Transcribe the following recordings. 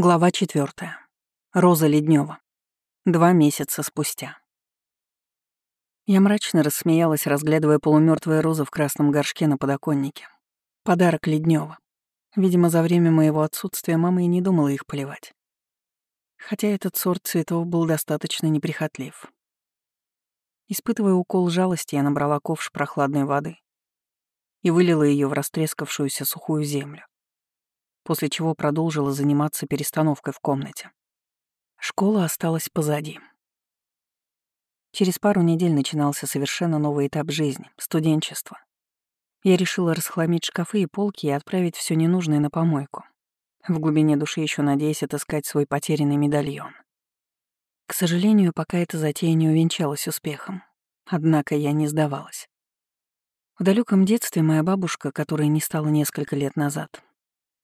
Глава четвертая. Роза Леднева. Два месяца спустя. Я мрачно рассмеялась, разглядывая полумертвые розы в красном горшке на подоконнике. Подарок Леднева. Видимо, за время моего отсутствия мама и не думала их поливать. Хотя этот сорт цветов был достаточно неприхотлив. Испытывая укол жалости, я набрала ковш прохладной воды и вылила ее в растрескавшуюся сухую землю после чего продолжила заниматься перестановкой в комнате. Школа осталась позади. Через пару недель начинался совершенно новый этап жизни — студенчество. Я решила расхламить шкафы и полки и отправить все ненужное на помойку. В глубине души еще надеясь отыскать свой потерянный медальон. К сожалению, пока эта затея не увенчалась успехом. Однако я не сдавалась. В далеком детстве моя бабушка, которая не стала несколько лет назад,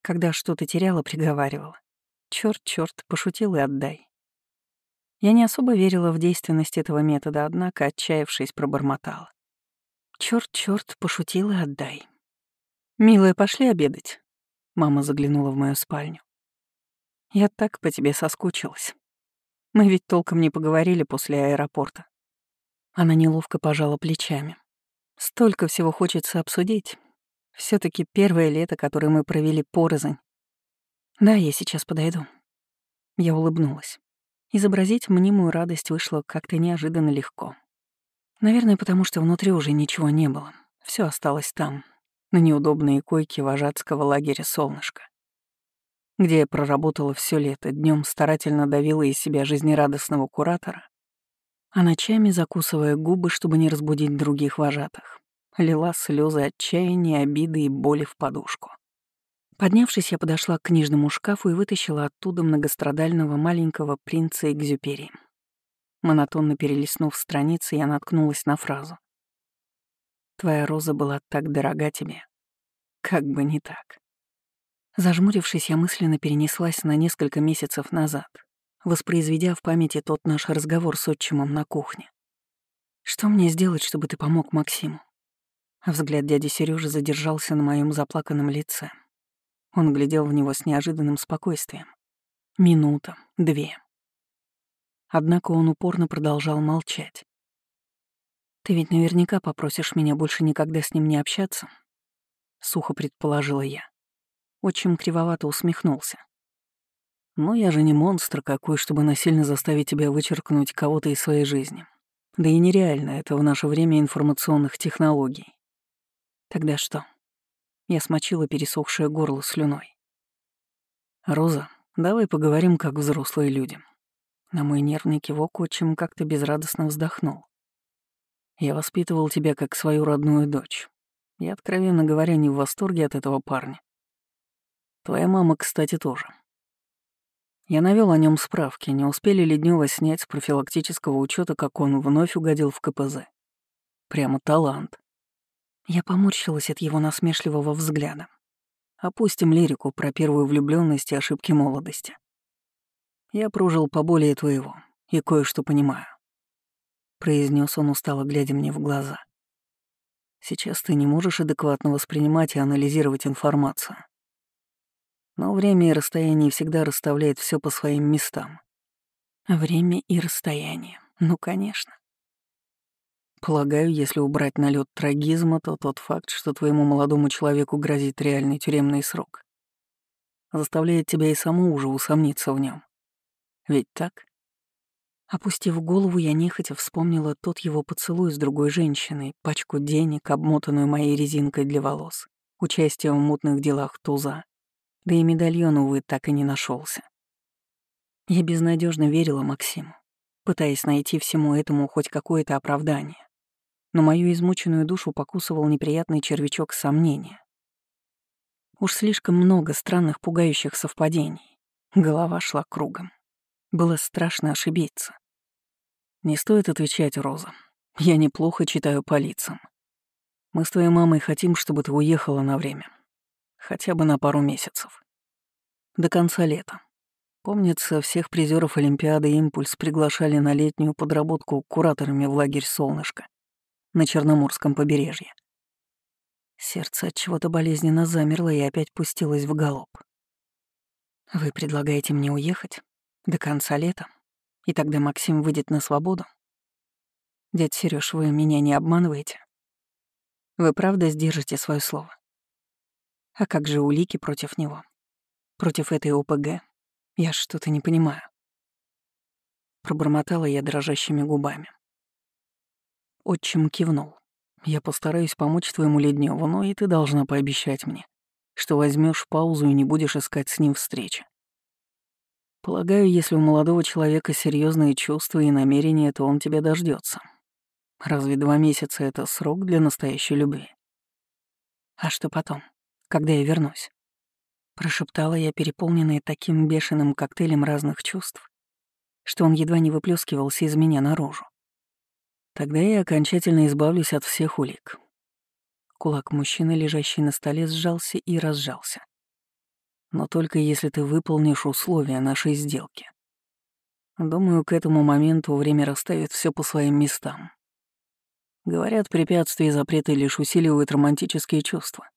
когда что-то теряла, приговаривала. Черт, черт, пошутил и отдай. Я не особо верила в действенность этого метода, однако, отчаявшись, пробормотала. Черт, черт, пошутил и отдай. «Милая, пошли обедать». Мама заглянула в мою спальню. «Я так по тебе соскучилась. Мы ведь толком не поговорили после аэропорта». Она неловко пожала плечами. «Столько всего хочется обсудить, все таки первое лето, которое мы провели порознь. Да, я сейчас подойду. Я улыбнулась. Изобразить мнимую радость вышло как-то неожиданно легко. Наверное, потому что внутри уже ничего не было. Все осталось там, на неудобной койке вожатского лагеря «Солнышко», где я проработала все лето, днем старательно давила из себя жизнерадостного куратора, а ночами закусывая губы, чтобы не разбудить других вожатых лила слезы отчаяния, обиды и боли в подушку. Поднявшись, я подошла к книжному шкафу и вытащила оттуда многострадального маленького принца Экзюпери. Монотонно перелистнув страницы, я наткнулась на фразу. «Твоя роза была так дорога тебе. Как бы не так». Зажмурившись, я мысленно перенеслась на несколько месяцев назад, воспроизведя в памяти тот наш разговор с отчимом на кухне. «Что мне сделать, чтобы ты помог Максиму? Взгляд дяди Сережи задержался на моем заплаканном лице. Он глядел в него с неожиданным спокойствием. Минута, две. Однако он упорно продолжал молчать. «Ты ведь наверняка попросишь меня больше никогда с ним не общаться?» Сухо предположила я. Отчим кривовато усмехнулся. «Но я же не монстр какой, чтобы насильно заставить тебя вычеркнуть кого-то из своей жизни. Да и нереально это в наше время информационных технологий. Тогда что? Я смочила пересохшее горло слюной. «Роза, давай поговорим, как взрослые люди». На мой нервный кивок отчим как-то безрадостно вздохнул. «Я воспитывал тебя как свою родную дочь. Я, откровенно говоря, не в восторге от этого парня. Твоя мама, кстати, тоже. Я навел о нем справки, не успели ли Днева снять с профилактического учета, как он вновь угодил в КПЗ. Прямо талант. Я поморщилась от его насмешливого взгляда. Опустим лирику про первую влюбленность и ошибки молодости. Я прожил поболее твоего и кое-что понимаю. Произнес он устало, глядя мне в глаза. Сейчас ты не можешь адекватно воспринимать и анализировать информацию. Но время и расстояние всегда расставляет все по своим местам. Время и расстояние. Ну, конечно. Полагаю, если убрать налет трагизма, то тот факт, что твоему молодому человеку грозит реальный тюремный срок, заставляет тебя и саму уже усомниться в нем. Ведь так? Опустив голову, я нехотя вспомнила тот его поцелуй с другой женщиной, пачку денег, обмотанную моей резинкой для волос, участие в мутных делах туза, да и медальон, увы, так и не нашелся. Я безнадежно верила Максиму, пытаясь найти всему этому хоть какое-то оправдание но мою измученную душу покусывал неприятный червячок сомнения. Уж слишком много странных пугающих совпадений. Голова шла кругом. Было страшно ошибиться. Не стоит отвечать, Роза. Я неплохо читаю по лицам. Мы с твоей мамой хотим, чтобы ты уехала на время. Хотя бы на пару месяцев. До конца лета. Помнится, всех призеров Олимпиады «Импульс» приглашали на летнюю подработку кураторами в лагерь «Солнышко» на Черноморском побережье. Сердце от чего-то болезненно замерло и опять пустилось в галоп. Вы предлагаете мне уехать? До конца лета? И тогда Максим выйдет на свободу? Дядь Серёж, вы меня не обманываете? Вы правда сдержите свое слово? А как же улики против него? Против этой ОПГ? Я что-то не понимаю. Пробормотала я дрожащими губами. Отчим кивнул. Я постараюсь помочь твоему Ледневу, но и ты должна пообещать мне, что возьмешь паузу и не будешь искать с ним встречи. Полагаю, если у молодого человека серьезные чувства и намерения, то он тебя дождется. Разве два месяца — это срок для настоящей любви? А что потом? когда я вернусь. Прошептала я, переполненная таким бешеным коктейлем разных чувств, что он едва не выплескивался из меня наружу. Тогда я окончательно избавлюсь от всех улик. Кулак мужчины, лежащий на столе, сжался и разжался. Но только если ты выполнишь условия нашей сделки. Думаю, к этому моменту время расставит все по своим местам. Говорят, препятствия и запреты лишь усиливают романтические чувства.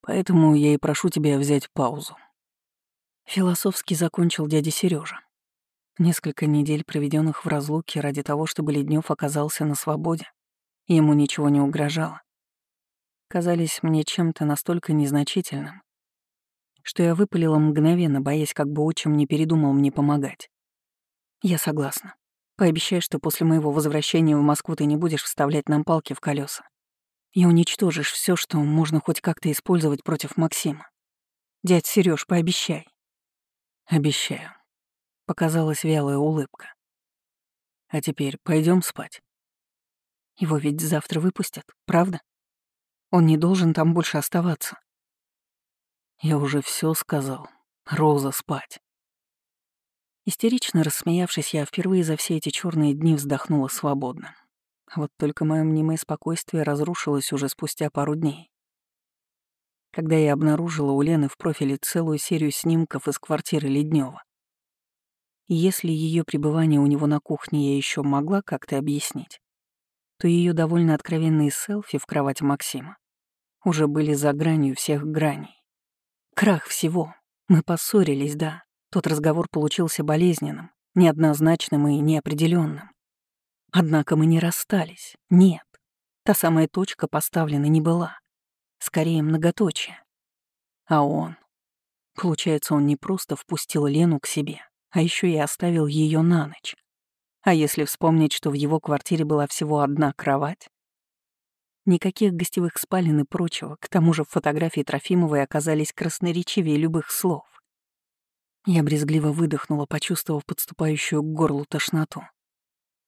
Поэтому я и прошу тебя взять паузу. Философски закончил дядя Сережа. Несколько недель, проведенных в разлуке ради того, чтобы Леднев оказался на свободе, ему ничего не угрожало, казались мне чем-то настолько незначительным, что я выпалила мгновенно, боясь, как бы отчим не передумал мне помогать. Я согласна. Пообещай, что после моего возвращения в Москву ты не будешь вставлять нам палки в колеса и уничтожишь все, что можно хоть как-то использовать против Максима. Дядь Сереж, пообещай. Обещаю. Показалась вялая улыбка. А теперь пойдем спать. Его ведь завтра выпустят, правда? Он не должен там больше оставаться. Я уже все сказал. Роза, спать. Истерично рассмеявшись, я впервые за все эти черные дни вздохнула свободно. Вот только мое мнимое спокойствие разрушилось уже спустя пару дней. Когда я обнаружила у Лены в профиле целую серию снимков из квартиры Леднева. Если ее пребывание у него на кухне я еще могла как-то объяснить, то ее довольно откровенные селфи в кровати Максима уже были за гранью всех граней. Крах всего. Мы поссорились, да. Тот разговор получился болезненным, неоднозначным и неопределенным. Однако мы не расстались. Нет. Та самая точка поставлена не была. Скорее, многоточие. А он... Получается, он не просто впустил Лену к себе, а еще и оставил ее на ночь. А если вспомнить, что в его квартире была всего одна кровать? Никаких гостевых спален и прочего, к тому же фотографии Трофимовой оказались красноречивее любых слов. Я брезгливо выдохнула, почувствовав подступающую к горлу тошноту.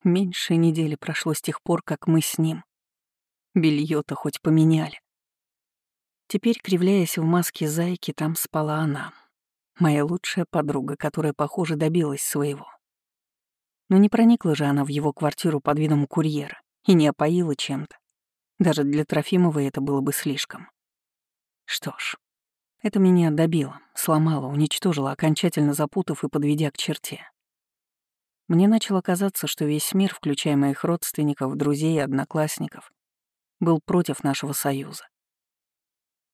Меньше недели прошло с тех пор, как мы с ним. белье то хоть поменяли. Теперь, кривляясь в маске зайки, там спала она. Моя лучшая подруга, которая, похоже, добилась своего. Но не проникла же она в его квартиру под видом курьера и не опоила чем-то. Даже для Трофимовой это было бы слишком. Что ж, это меня добило, сломало, уничтожило, окончательно запутав и подведя к черте. Мне начало казаться, что весь мир, включая моих родственников, друзей и одноклассников, был против нашего союза.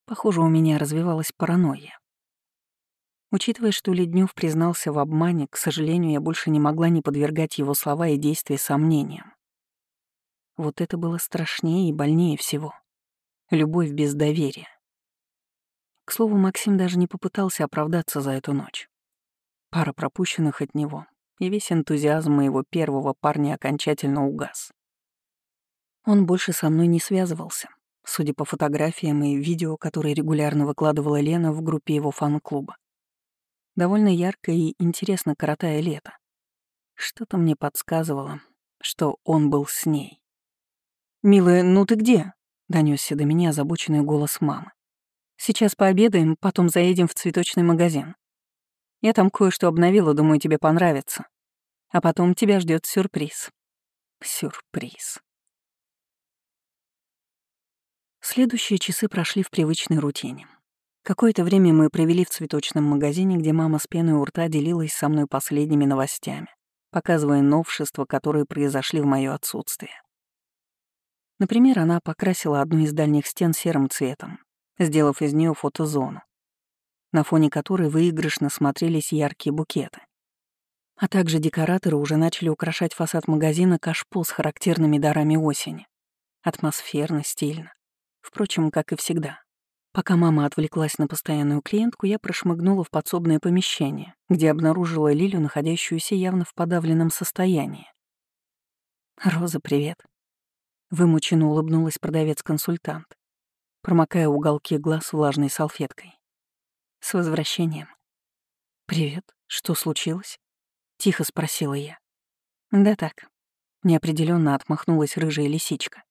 Похоже, у меня развивалась паранойя. Учитывая, что Леднев признался в обмане, к сожалению, я больше не могла не подвергать его слова и действия сомнениям. Вот это было страшнее и больнее всего. Любовь без доверия. К слову, Максим даже не попытался оправдаться за эту ночь. Пара пропущенных от него, и весь энтузиазм моего первого парня окончательно угас. Он больше со мной не связывался, судя по фотографиям и видео, которые регулярно выкладывала Лена в группе его фан-клуба. Довольно ярко и интересно коротая лето. Что-то мне подсказывало, что он был с ней. «Милая, ну ты где?» — донесся до меня озабоченный голос мамы. «Сейчас пообедаем, потом заедем в цветочный магазин. Я там кое-что обновила, думаю, тебе понравится. А потом тебя ждет сюрприз. Сюрприз. Следующие часы прошли в привычной рутине. Какое-то время мы провели в цветочном магазине, где мама с пеной у рта делилась со мной последними новостями, показывая новшества, которые произошли в моё отсутствие. Например, она покрасила одну из дальних стен серым цветом, сделав из нее фотозону. на фоне которой выигрышно смотрелись яркие букеты. А также декораторы уже начали украшать фасад магазина кашпо с характерными дарами осени. Атмосферно, стильно. Впрочем, как и всегда. Пока мама отвлеклась на постоянную клиентку, я прошмыгнула в подсобное помещение, где обнаружила Лилю, находящуюся явно в подавленном состоянии. «Роза, привет». Вымученно улыбнулась продавец-консультант, промокая уголки глаз влажной салфеткой. «С возвращением». «Привет. Что случилось?» — тихо спросила я. «Да так». Неопределенно отмахнулась рыжая лисичка.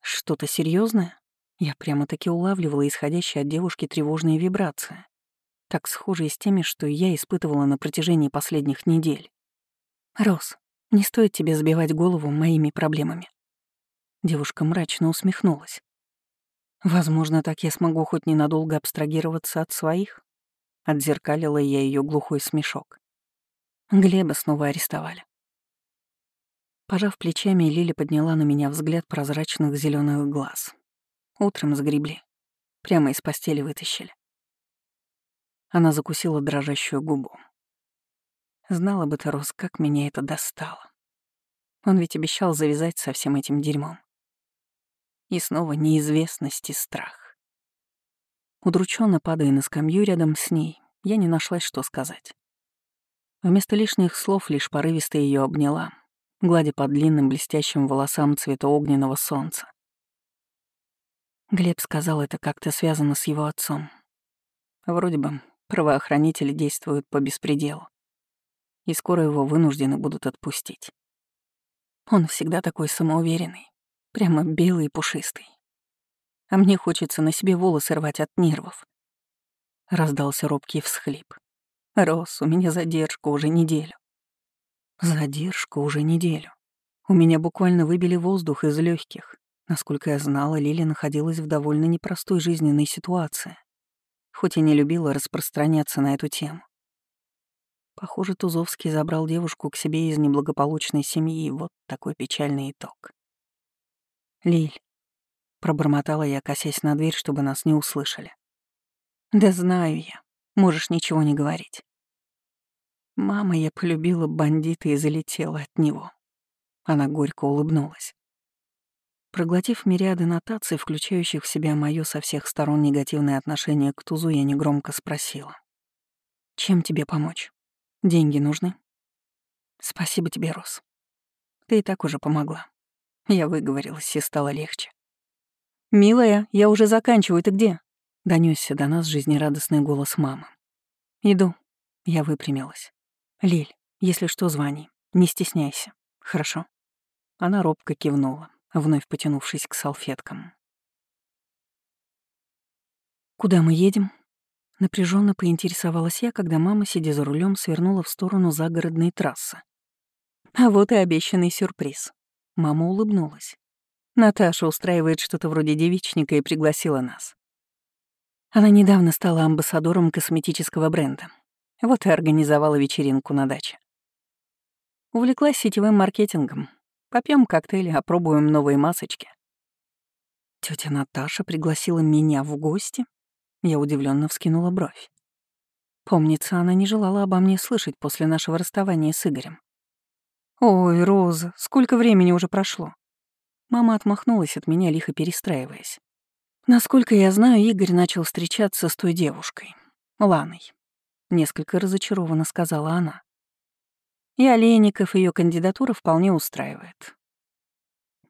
«Что-то серьезное? Я прямо-таки улавливала исходящие от девушки тревожные вибрации, так схожие с теми, что я испытывала на протяжении последних недель. «Рос, не стоит тебе сбивать голову моими проблемами». Девушка мрачно усмехнулась. «Возможно, так я смогу хоть ненадолго абстрагироваться от своих?» Отзеркалила я ее глухой смешок. Глеба снова арестовали. Пожав плечами, Лили подняла на меня взгляд прозрачных зеленых глаз. Утром загребли. Прямо из постели вытащили. Она закусила дрожащую губу. Знала бы ты, Рос, как меня это достало. Он ведь обещал завязать со всем этим дерьмом. И снова неизвестность и страх. Удрученно падая на скамью рядом с ней, я не нашла, что сказать. Вместо лишних слов лишь порывисто ее обняла, гладя по длинным блестящим волосам цвета огненного солнца. Глеб сказал, это как-то связано с его отцом. Вроде бы правоохранители действуют по беспределу и скоро его вынуждены будут отпустить. Он всегда такой самоуверенный, прямо белый и пушистый. А мне хочется на себе волосы рвать от нервов. Раздался робкий всхлип. Рос, у меня задержка уже неделю. Задержка уже неделю. У меня буквально выбили воздух из легких. Насколько я знала, Лили находилась в довольно непростой жизненной ситуации, хоть и не любила распространяться на эту тему. Похоже, Тузовский забрал девушку к себе из неблагополучной семьи, вот такой печальный итог. «Лиль», — пробормотала я, косясь на дверь, чтобы нас не услышали. «Да знаю я, можешь ничего не говорить». Мама, я полюбила бандита и залетела от него. Она горько улыбнулась. Проглотив мириады нотаций, включающих в себя моё со всех сторон негативное отношение к Тузу, я негромко спросила. «Чем тебе помочь?» Деньги нужны. Спасибо тебе, Рос. Ты и так уже помогла. Я выговорилась, и стало легче. «Милая, я уже заканчиваю, ты где?» — донёсся до нас жизнерадостный голос мамы. «Иду». Я выпрямилась. «Лиль, если что, звони. Не стесняйся. Хорошо?» Она робко кивнула, вновь потянувшись к салфеткам. «Куда мы едем?» Напряженно поинтересовалась я, когда мама, сидя за рулем, свернула в сторону загородной трассы. А вот и обещанный сюрприз. Мама улыбнулась. Наташа устраивает что-то вроде девичника и пригласила нас. Она недавно стала амбассадором косметического бренда. Вот и организовала вечеринку на даче. Увлеклась сетевым маркетингом. Попьем коктейли, опробуем новые масочки. Тетя Наташа пригласила меня в гости я удивленно вскинула бровь. Помнится, она не желала обо мне слышать после нашего расставания с Игорем. «Ой, Роза, сколько времени уже прошло?» Мама отмахнулась от меня, лихо перестраиваясь. Насколько я знаю, Игорь начал встречаться с той девушкой, Ланой. Несколько разочарованно сказала она. И Олейников ее кандидатура вполне устраивает.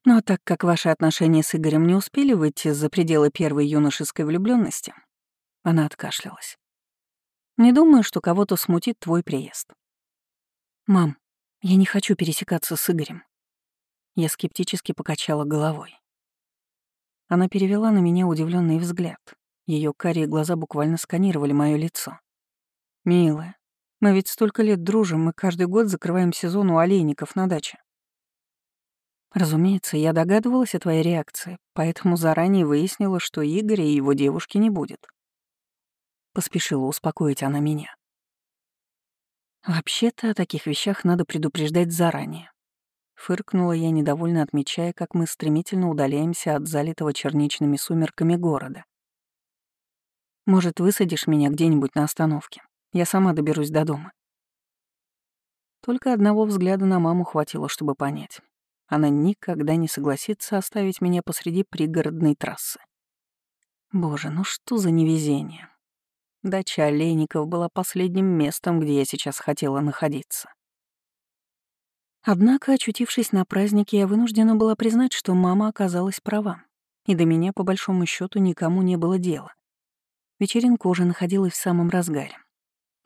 Но так как ваши отношения с Игорем не успели выйти за пределы первой юношеской влюбленности, она откашлялась. «Не думаю, что кого-то смутит твой приезд». «Мам, я не хочу пересекаться с Игорем». Я скептически покачала головой. Она перевела на меня удивленный взгляд. Ее карие глаза буквально сканировали мое лицо. «Милая, мы ведь столько лет дружим, мы каждый год закрываем сезон у олейников на даче». Разумеется, я догадывалась о твоей реакции, поэтому заранее выяснила, что Игоря и его девушки не будет. Поспешила успокоить она меня. «Вообще-то о таких вещах надо предупреждать заранее». Фыркнула я, недовольно отмечая, как мы стремительно удаляемся от залитого черничными сумерками города. Может, высадишь меня где-нибудь на остановке? Я сама доберусь до дома». Только одного взгляда на маму хватило, чтобы понять. Она никогда не согласится оставить меня посреди пригородной трассы. Боже, ну что за невезение. Дача Олейников была последним местом, где я сейчас хотела находиться. Однако, очутившись на празднике, я вынуждена была признать, что мама оказалась права, и до меня, по большому счету никому не было дела. Вечеринка уже находилась в самом разгаре.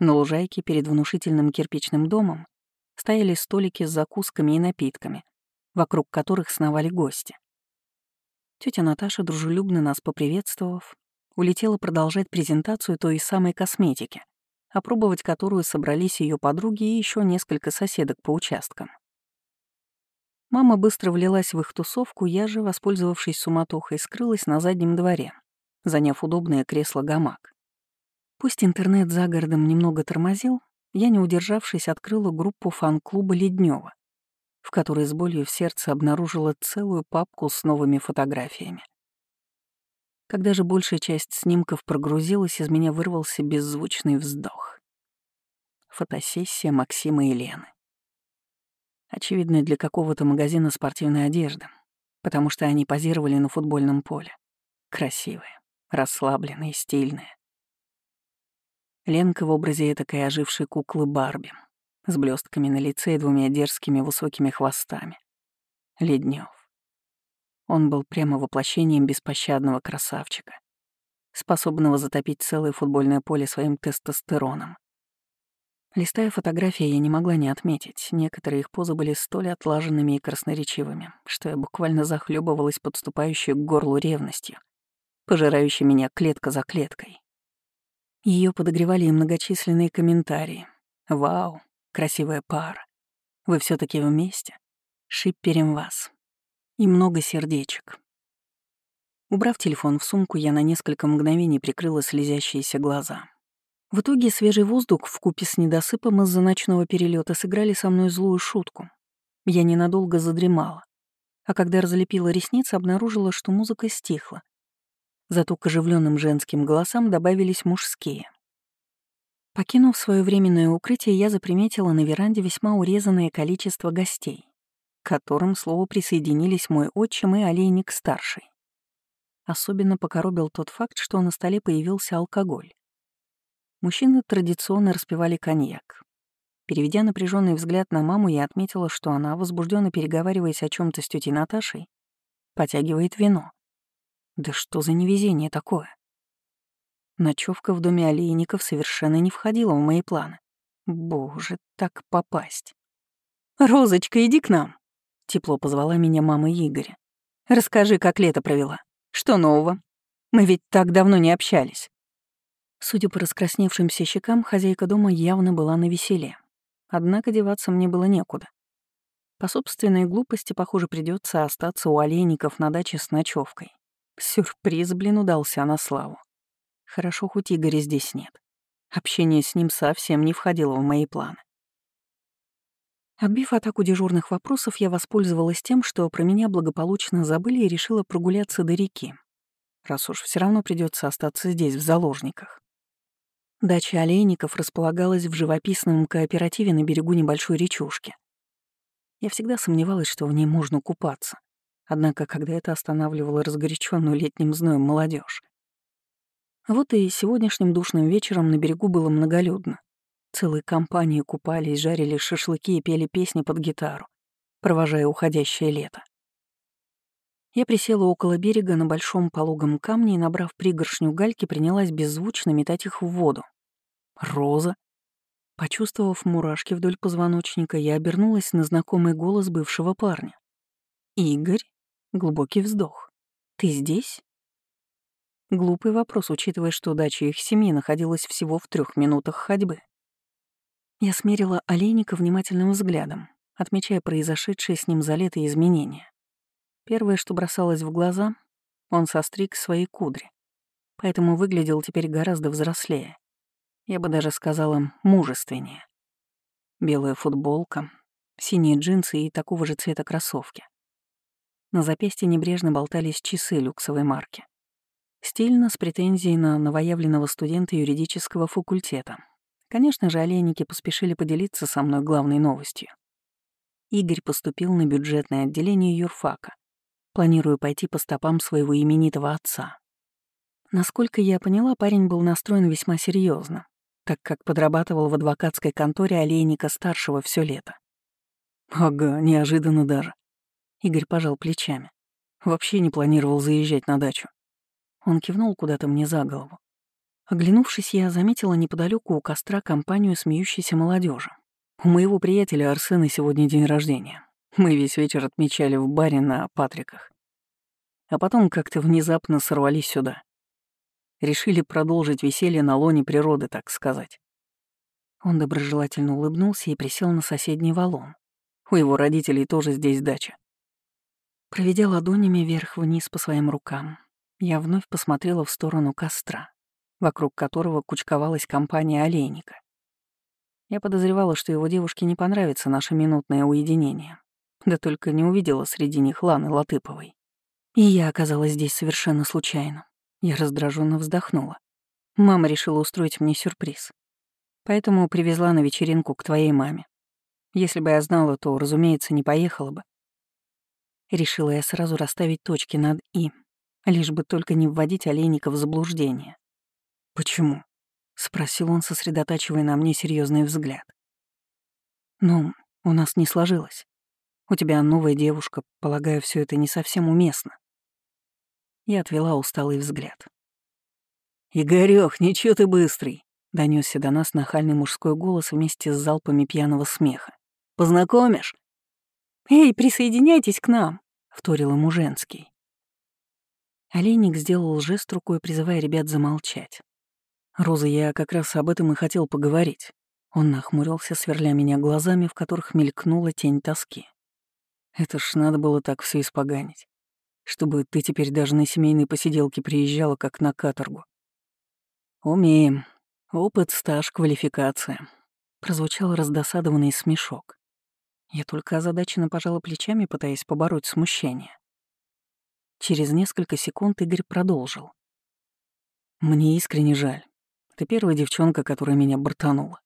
На лужайке перед внушительным кирпичным домом стояли столики с закусками и напитками, вокруг которых сновали гости. Тетя Наташа, дружелюбно нас поприветствовав, улетела продолжать презентацию той самой косметики, опробовать которую собрались ее подруги и еще несколько соседок по участкам. Мама быстро влилась в их тусовку, я же, воспользовавшись суматохой, скрылась на заднем дворе, заняв удобное кресло-гамак. Пусть интернет за городом немного тормозил, я, не удержавшись, открыла группу фан-клуба Леднева, в которой с болью в сердце обнаружила целую папку с новыми фотографиями. Когда же большая часть снимков прогрузилась, из меня вырвался беззвучный вздох. Фотосессия Максима и Лены. Очевидно, для какого-то магазина спортивной одежды, потому что они позировали на футбольном поле. Красивые, расслабленные, стильные. Ленка в образе этакой ожившей куклы Барби — с блестками на лице и двумя дерзкими высокими хвостами. Леднев. Он был прямо воплощением беспощадного красавчика, способного затопить целое футбольное поле своим тестостероном. Листая фотографии, я не могла не отметить, некоторые их позы были столь отлаженными и красноречивыми, что я буквально захлебывалась подступающей к горлу ревностью, пожирающей меня клетка за клеткой. Ее подогревали и многочисленные комментарии. «Вау, красивая пара. Вы все таки вместе. Шипперем вас. И много сердечек. Убрав телефон в сумку, я на несколько мгновений прикрыла слезящиеся глаза. В итоге свежий воздух в купе с недосыпом из-за ночного перелета сыграли со мной злую шутку. Я ненадолго задремала, а когда разлепила ресницы, обнаружила, что музыка стихла. Зато к оживленным женским голосам добавились мужские. Покинув свое временное укрытие, я заприметила на веранде весьма урезанное количество гостей, к которым, слову, присоединились мой отчим и олейник-старший. Особенно покоробил тот факт, что на столе появился алкоголь. Мужчины традиционно распивали коньяк. Переведя напряженный взгляд на маму, я отметила, что она, возбужденно переговариваясь о чем то с тетей Наташей, потягивает вино. Да что за невезение такое? Ночевка в доме олейников совершенно не входила в мои планы. Боже, так попасть. «Розочка, иди к нам!» — тепло позвала меня мама Игоря. «Расскажи, как лето провела. Что нового? Мы ведь так давно не общались». Судя по раскрасневшимся щекам, хозяйка дома явно была на веселе. Однако деваться мне было некуда. По собственной глупости, похоже, придется остаться у олейников на даче с ночевкой. Сюрприз, блин, удался на славу. Хорошо, хоть Игоря здесь нет. Общение с ним совсем не входило в мои планы. Отбив атаку дежурных вопросов, я воспользовалась тем, что про меня благополучно забыли и решила прогуляться до реки. Раз уж все равно придется остаться здесь, в заложниках. Дача Олейников располагалась в живописном кооперативе на берегу небольшой речушки. Я всегда сомневалась, что в ней можно купаться. Однако, когда это останавливало разгоряченную летним зноем молодежь, вот и сегодняшним душным вечером на берегу было многолюдно. Целые компании купались, жарили шашлыки и пели песни под гитару, провожая уходящее лето. Я присела около берега на большом пологом камне и, набрав пригоршню гальки, принялась беззвучно метать их в воду. «Роза!» Почувствовав мурашки вдоль позвоночника, я обернулась на знакомый голос бывшего парня. «Игорь?» Глубокий вздох. «Ты здесь?» Глупый вопрос, учитывая, что дача их семьи находилась всего в трех минутах ходьбы. Я смерила Олейника внимательным взглядом, отмечая произошедшие с ним за лето изменения. Первое, что бросалось в глаза, он состриг свои кудри, поэтому выглядел теперь гораздо взрослее. Я бы даже сказала, мужественнее. Белая футболка, синие джинсы и такого же цвета кроссовки. На запястье небрежно болтались часы люксовой марки. Стильно, с претензией на новоявленного студента юридического факультета. Конечно же, олейники поспешили поделиться со мной главной новостью. Игорь поступил на бюджетное отделение юрфака, планируя пойти по стопам своего именитого отца. Насколько я поняла, парень был настроен весьма серьезно, так как подрабатывал в адвокатской конторе олейника старшего все лето. Ага, неожиданно даже. Игорь пожал плечами. Вообще не планировал заезжать на дачу. Он кивнул куда-то мне за голову. Оглянувшись, я заметила неподалеку у костра компанию смеющейся молодежи. У моего приятеля Арсена сегодня день рождения. Мы весь вечер отмечали в баре на Патриках. А потом как-то внезапно сорвались сюда. Решили продолжить веселье на лоне природы, так сказать. Он доброжелательно улыбнулся и присел на соседний валун. У его родителей тоже здесь дача. Проведя ладонями вверх-вниз по своим рукам, я вновь посмотрела в сторону костра, вокруг которого кучковалась компания олейника. Я подозревала, что его девушке не понравится наше минутное уединение. Да только не увидела среди них Ланы Латыповой. И я оказалась здесь совершенно случайно. Я раздраженно вздохнула. Мама решила устроить мне сюрприз. Поэтому привезла на вечеринку к твоей маме. Если бы я знала, то, разумеется, не поехала бы. Решила я сразу расставить точки над «и», лишь бы только не вводить олейника в заблуждение. «Почему?» — спросил он, сосредотачивая на мне серьезный взгляд. «Ну, у нас не сложилось. У тебя новая девушка, полагаю, все это не совсем уместно». Я отвела усталый взгляд. «Игорёх, ничего ты быстрый!» — донесся до нас нахальный мужской голос вместе с залпами пьяного смеха. «Познакомишь?» «Эй, присоединяйтесь к нам!» — вторил ему женский. Олейник сделал жест рукой, призывая ребят замолчать. «Роза, я как раз об этом и хотел поговорить». Он нахмурился, сверля меня глазами, в которых мелькнула тень тоски. «Это ж надо было так все испоганить, чтобы ты теперь даже на семейные посиделки приезжала, как на каторгу». «Умеем. Опыт, стаж, квалификация». Прозвучал раздосадованный смешок. Я только озадаченно пожала плечами, пытаясь побороть смущение. Через несколько секунд Игорь продолжил. «Мне искренне жаль. Ты первая девчонка, которая меня бортанула.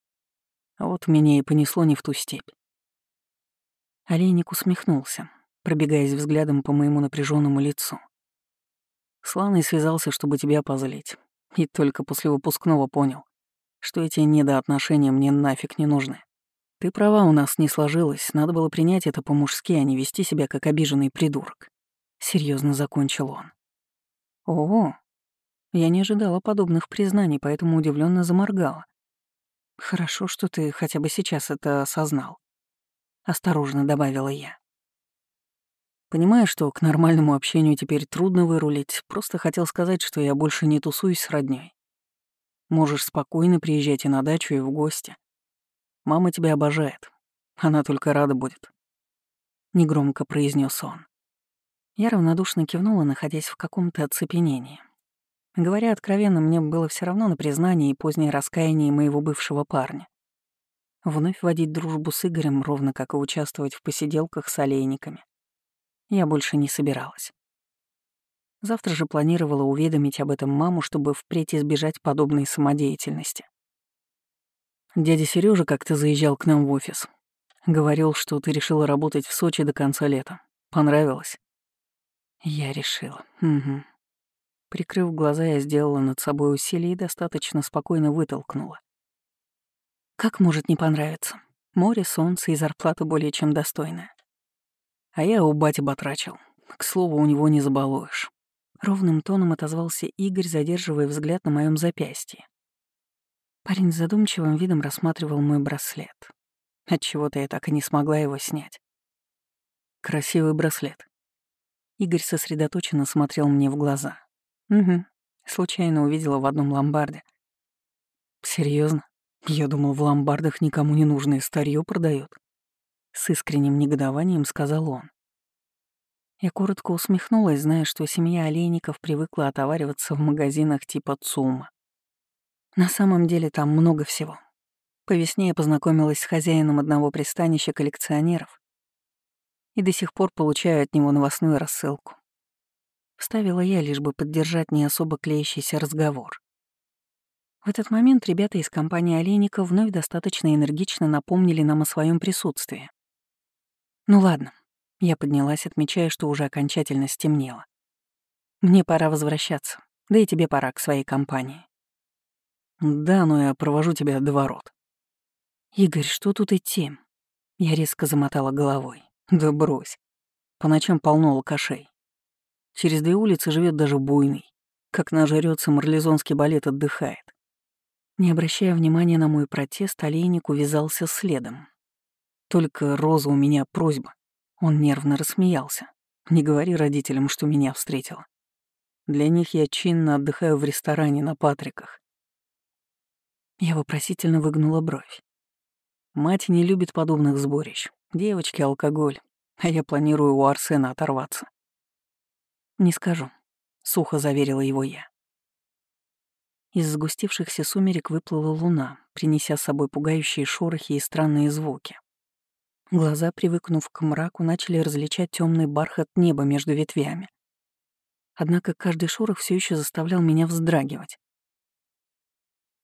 А вот меня и понесло не в ту степь. Олейник усмехнулся, пробегаясь взглядом по моему напряженному лицу. С связался, чтобы тебя позлить. И только после выпускного понял, что эти недоотношения мне нафиг не нужны. Ты права, у нас не сложилось, надо было принять это по-мужски, а не вести себя как обиженный придурок. Серьезно закончил он. О, я не ожидала подобных признаний, поэтому удивленно заморгала. «Хорошо, что ты хотя бы сейчас это осознал», — осторожно добавила я. Понимаю, что к нормальному общению теперь трудно вырулить, просто хотел сказать, что я больше не тусуюсь с роднёй. Можешь спокойно приезжать и на дачу, и в гости. Мама тебя обожает. Она только рада будет. Негромко произнес он. Я равнодушно кивнула, находясь в каком-то оцепенении. Говоря откровенно, мне было все равно на признание и позднее раскаяние моего бывшего парня. Вновь водить дружбу с Игорем, ровно как и участвовать в посиделках с олейниками. Я больше не собиралась. Завтра же планировала уведомить об этом маму, чтобы впредь избежать подобной самодеятельности. Дядя Сережа как-то заезжал к нам в офис. Говорил, что ты решила работать в Сочи до конца лета. Понравилось? Я решила. Угу. Прикрыв глаза, я сделала над собой усилие и достаточно спокойно вытолкнула. Как может не понравиться? Море, солнце и зарплата более чем достойная. А я у бати батрачил. К слову, у него не забалуешь. Ровным тоном отозвался Игорь, задерживая взгляд на моем запястье. Парень с задумчивым видом рассматривал мой браслет. Отчего-то я так и не смогла его снять. Красивый браслет. Игорь сосредоточенно смотрел мне в глаза. Угу. Случайно увидела в одном ломбарде. Серьезно? Я думал, в ломбардах никому не нужное старье продают. С искренним негодованием сказал он. Я коротко усмехнулась, зная, что семья олейников привыкла отовариваться в магазинах типа ЦУМа. На самом деле там много всего. По весне я познакомилась с хозяином одного пристанища коллекционеров и до сих пор получаю от него новостную рассылку. Вставила я, лишь бы поддержать не особо клеящийся разговор. В этот момент ребята из компании Олейника вновь достаточно энергично напомнили нам о своем присутствии. Ну ладно, я поднялась, отмечая, что уже окончательно стемнело. Мне пора возвращаться, да и тебе пора к своей компании. Да, но я провожу тебя до ворот. Игорь, что тут идти? Я резко замотала головой. Да брось. По ночам полно алкашей. Через две улицы живет даже буйный. Как нажрется, марлезонский балет отдыхает. Не обращая внимания на мой протест, олейник увязался следом. Только Роза у меня просьба. Он нервно рассмеялся. Не говори родителям, что меня встретила. Для них я чинно отдыхаю в ресторане на Патриках. Я вопросительно выгнула бровь. Мать не любит подобных сборищ. Девочки — алкоголь, а я планирую у Арсена оторваться. «Не скажу», — сухо заверила его я. Из сгустившихся сумерек выплыла луна, принеся с собой пугающие шорохи и странные звуки. Глаза, привыкнув к мраку, начали различать темный бархат неба между ветвями. Однако каждый шорох все еще заставлял меня вздрагивать.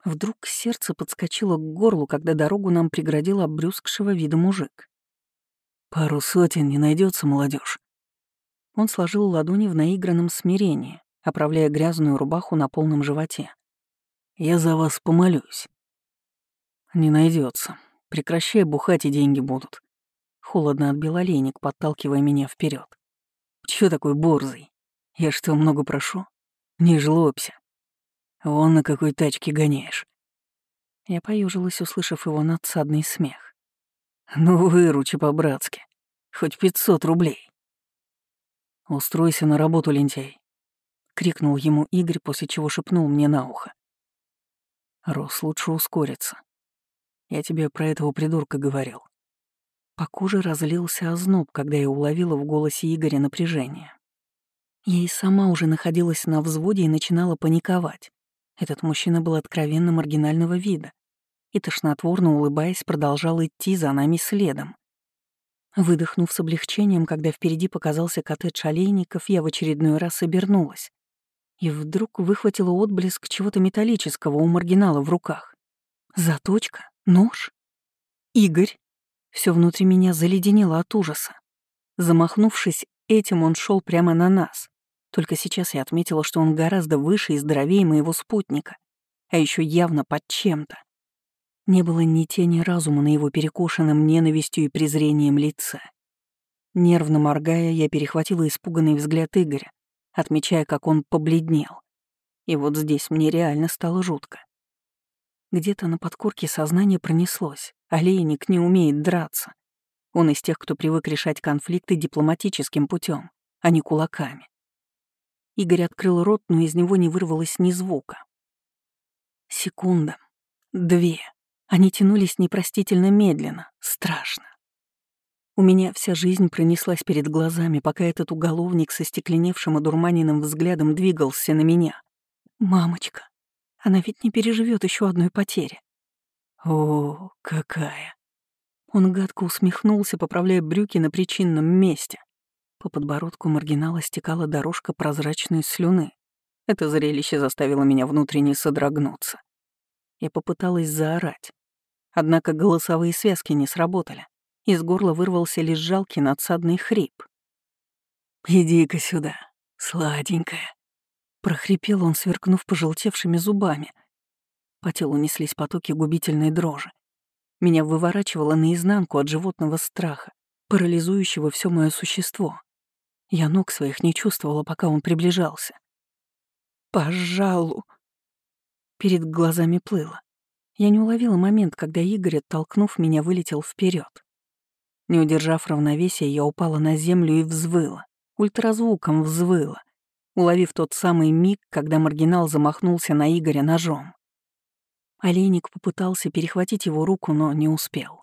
Вдруг сердце подскочило к горлу, когда дорогу нам преградил обрюзгшего вида мужик. «Пару сотен не найдется, молодежь. Он сложил ладони в наигранном смирении, оправляя грязную рубаху на полном животе. «Я за вас помолюсь». «Не найдется. Прекращай бухать, и деньги будут». Холодно отбил олейник, подталкивая меня вперед. «Чё такой борзый? Я что, много прошу? Не жлобся. Вон на какой тачке гоняешь». Я поюжилась, услышав его надсадный смех. «Ну, выручи по-братски. Хоть пятьсот рублей». «Устройся на работу, лентяй», — крикнул ему Игорь, после чего шепнул мне на ухо. «Рос, лучше ускориться. Я тебе про этого придурка говорил». По коже разлился озноб, когда я уловила в голосе Игоря напряжение. Я и сама уже находилась на взводе и начинала паниковать. Этот мужчина был откровенно маргинального вида и, тошнотворно улыбаясь, продолжал идти за нами следом. Выдохнув с облегчением, когда впереди показался коттедж олейников, я в очередной раз обернулась. И вдруг выхватила отблеск чего-то металлического у маргинала в руках. Заточка? Нож? Игорь? Все внутри меня заледенело от ужаса. Замахнувшись этим, он шел прямо на нас. Только сейчас я отметила, что он гораздо выше и здоровее моего спутника, а еще явно под чем-то. Не было ни тени разума на его перекошенном ненавистью и презрением лице. Нервно моргая, я перехватила испуганный взгляд Игоря, отмечая, как он побледнел. И вот здесь мне реально стало жутко. Где-то на подкорке сознания пронеслось. Олейник не умеет драться. Он из тех, кто привык решать конфликты дипломатическим путем, а не кулаками. Игорь открыл рот, но из него не вырвалось ни звука. Секунда. Две. Они тянулись непростительно медленно. Страшно. У меня вся жизнь пронеслась перед глазами, пока этот уголовник со стекленевшим и взглядом двигался на меня. «Мамочка, она ведь не переживет еще одной потери». «О, какая!» Он гадко усмехнулся, поправляя брюки на причинном месте. По подбородку маргинала стекала дорожка прозрачной слюны. Это зрелище заставило меня внутренне содрогнуться. Я попыталась заорать. Однако голосовые связки не сработали. Из горла вырвался лишь жалкий надсадный хрип. «Иди-ка сюда, сладенькая», — прохрипел он, сверкнув пожелтевшими зубами. По телу неслись потоки губительной дрожи. Меня выворачивало наизнанку от животного страха, парализующего все мое существо. Я ног своих не чувствовала, пока он приближался. «Пожалуй». Перед глазами плыло. Я не уловила момент, когда Игорь, оттолкнув меня, вылетел вперед. Не удержав равновесия, я упала на землю и взвыла. Ультразвуком взвыла, уловив тот самый миг, когда маргинал замахнулся на Игоря ножом. Олейник попытался перехватить его руку, но не успел.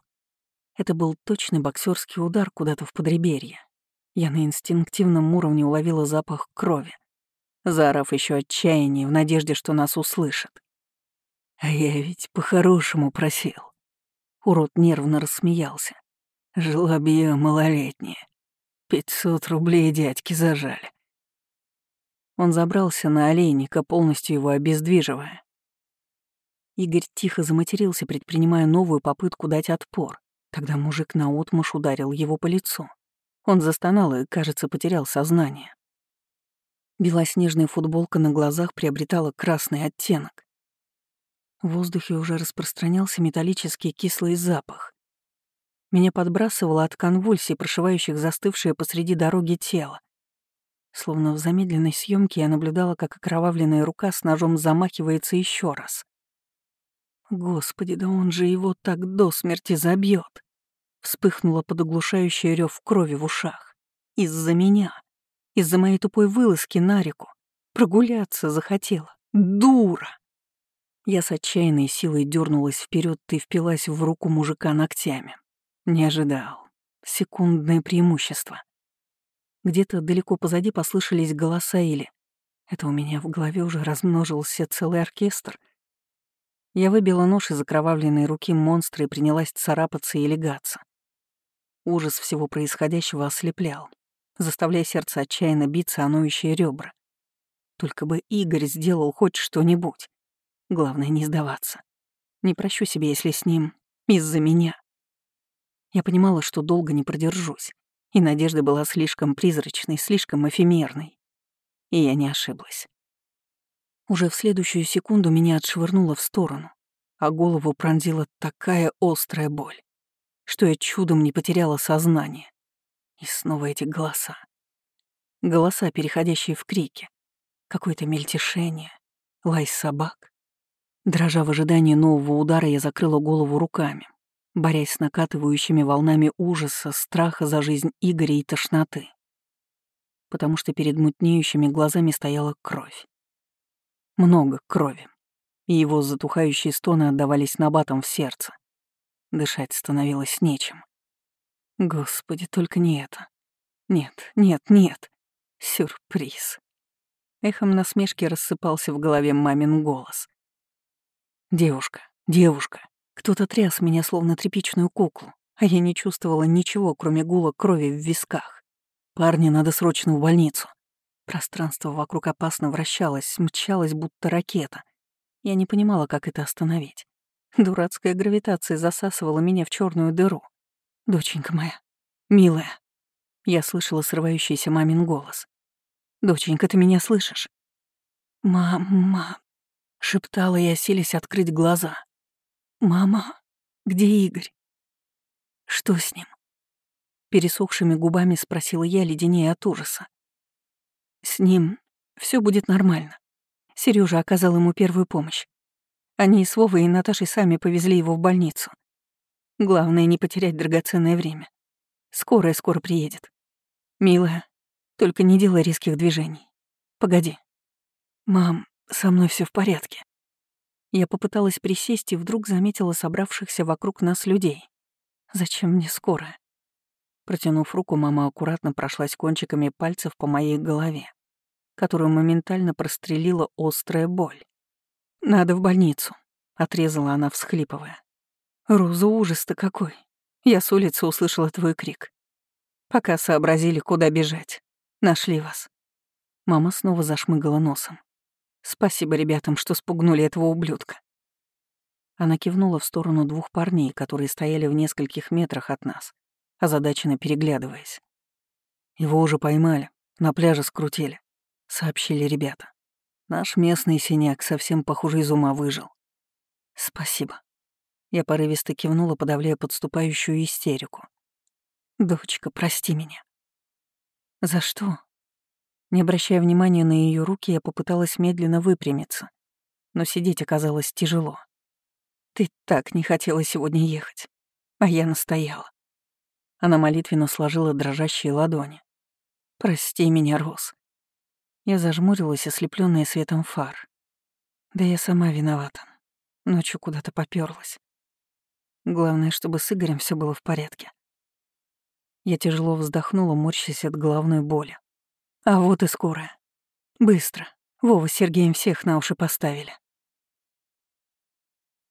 Это был точный боксерский удар куда-то в подреберье. Я на инстинктивном уровне уловила запах крови, заорав еще отчаяние в надежде, что нас услышат. А я ведь по-хорошему просил. Урод нервно рассмеялся. Жлобье малолетнее. Пятьсот рублей дядьки зажали. Он забрался на олейника, полностью его обездвиживая. Игорь тихо заматерился, предпринимая новую попытку дать отпор. Тогда мужик наотмашь ударил его по лицу. Он застонал и, кажется, потерял сознание. Белоснежная футболка на глазах приобретала красный оттенок. В воздухе уже распространялся металлический кислый запах. Меня подбрасывало от конвульсий, прошивающих застывшее посреди дороги тело. Словно в замедленной съемке я наблюдала, как окровавленная рука с ножом замахивается еще раз. Господи, да он же его так до смерти забьет. Вспыхнула под оглушающий рев крови в ушах. Из-за меня. Из-за моей тупой вылазки на реку. Прогуляться захотела. Дура! Я с отчаянной силой дернулась вперед и впилась в руку мужика ногтями. Не ожидал. Секундное преимущество. Где-то далеко позади послышались голоса или... Это у меня в голове уже размножился целый оркестр — я выбила нож из окровавленной руки монстра и принялась царапаться и легаться. Ужас всего происходящего ослеплял, заставляя сердце отчаянно биться о ноющие ребра. Только бы Игорь сделал хоть что-нибудь. Главное, не сдаваться. Не прощу себе, если с ним из-за меня. Я понимала, что долго не продержусь, и надежда была слишком призрачной, слишком эфемерной. И я не ошиблась. Уже в следующую секунду меня отшвырнуло в сторону, а голову пронзила такая острая боль, что я чудом не потеряла сознание. И снова эти голоса. Голоса, переходящие в крики. Какое-то мельтешение, лай собак. Дрожа в ожидании нового удара, я закрыла голову руками, борясь с накатывающими волнами ужаса, страха за жизнь Игоря и тошноты. Потому что перед мутнеющими глазами стояла кровь. Много крови. И его затухающие стоны отдавались набатом в сердце. Дышать становилось нечем. Господи, только не это. Нет, нет, нет. Сюрприз. Эхом насмешки рассыпался в голове мамин голос. «Девушка, девушка, кто-то тряс меня словно тряпичную куклу, а я не чувствовала ничего, кроме гула крови в висках. Парня надо срочно в больницу. Пространство вокруг опасно вращалось, мчалось, будто ракета. Я не понимала, как это остановить. Дурацкая гравитация засасывала меня в черную дыру. «Доченька моя, милая». Я слышала срывающийся мамин голос. «Доченька, ты меня слышишь?» «Мама», — шептала я, силясь открыть глаза. «Мама, где Игорь? Что с ним?» Пересохшими губами спросила я, леденее от ужаса. С ним все будет нормально. Сережа оказал ему первую помощь. Они с Вовой и Наташей сами повезли его в больницу. Главное, не потерять драгоценное время. Скорая скоро приедет. Милая, только не делай резких движений. Погоди. Мам, со мной все в порядке. Я попыталась присесть и вдруг заметила собравшихся вокруг нас людей. Зачем мне скорая? Протянув руку, мама аккуратно прошлась кончиками пальцев по моей голове которую моментально прострелила острая боль. «Надо в больницу», — отрезала она, всхлипывая. «Роза, ужас-то какой! Я с улицы услышала твой крик. Пока сообразили, куда бежать. Нашли вас». Мама снова зашмыгала носом. «Спасибо ребятам, что спугнули этого ублюдка». Она кивнула в сторону двух парней, которые стояли в нескольких метрах от нас, озадаченно переглядываясь. Его уже поймали, на пляже скрутили. — сообщили ребята. Наш местный синяк совсем, похоже, из ума выжил. Спасибо. Я порывисто кивнула, подавляя подступающую истерику. Дочка, прости меня. За что? Не обращая внимания на ее руки, я попыталась медленно выпрямиться, но сидеть оказалось тяжело. Ты так не хотела сегодня ехать, а я настояла. Она молитвенно сложила дрожащие ладони. «Прости меня, Рос. Я зажмурилась, ослепленная светом фар. Да я сама виновата. Ночью куда-то попёрлась. Главное, чтобы с Игорем все было в порядке. Я тяжело вздохнула, морщась от головной боли. А вот и скорая. Быстро. Вова с Сергеем всех на уши поставили.